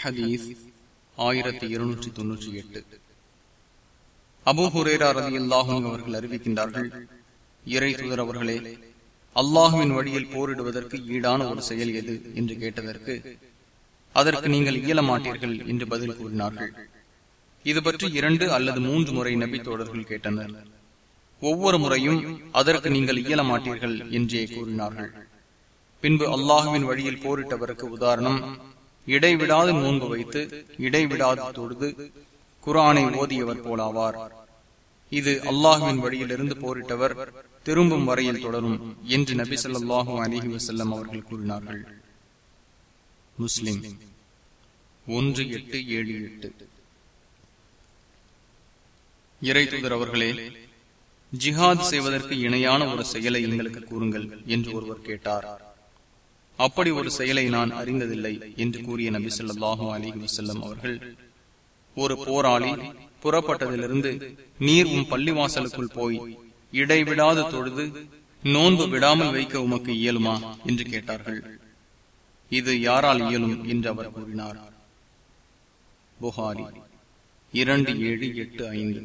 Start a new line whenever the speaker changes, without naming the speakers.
ஹதீஸ் ஆயிரத்தி இருநூற்றி தொன்னூற்றி எட்டு. அபுஹுரேரா ரதி அல்லாஹும் அவர்கள் அறிவிக்கின்றார்கள் இறை தூதர் அவர்களே அல்லாஹுவின் வழியில் போரிடுவதற்கு ஈடான ஒரு செயல் எது? என்று கேட்டதற்கு அதற்கு நீங்கள் இயல மாட்டீர்கள் என்று பதில் கூறினார்கள். இது பற்றி இரண்டு அல்லது மூன்று முறை நபி தோழர்கள் கேட்டனர். ஒவ்வொரு முறையும் அதற்கு நீங்கள் இயல மாட்டீர்கள் என்றே கூறினார்கள். பின்பு அல்லாஹுவின் வழியில் போரிட்டவருக்கு உதாரணம் இடைவிடாது நோன்பு வைத்து இடைவிடாது தொழுது குரானை ஓதியவர் போலாவார். இது அல்லாஹுவின் வழியிலிருந்து போரிட்டவர் திரும்பும் வரையில் தொடரும் என்று நபி சொல்லாஹு அலிஹி வசல்லம் அவர்கள் கூறினார்கள். முஸ்லிம் ஒன்று எட்டு ஏழு எட்டு. இறை தூதர் அவர்களே ஜிஹாத் செய்வதற்கு இணையான ஒரு செயலை எங்களுக்கு கூறுங்கள் என்று ஒருவர் கேட்டார். அப்படி ஒரு செயலை நான் அறிந்ததில்லை என்று கூறிய நபி சொல்லாஹு அலிஹி வசல்லம் அவர்கள் ஒரு போராளி புறப்பட்டதிலிருந்து நீர் உம் பள்ளிவாசலுக்குள் போய் இடைவிடாது தொழுது நோன்பு விடாமல் வைக்க உமக்கு இயலுமா என்று கேட்டார்கள். இது யாரால் இயலும் என்று அவர் கூறினார். புகாரி இரண்டு ஏழு எட்டு ஐந்து.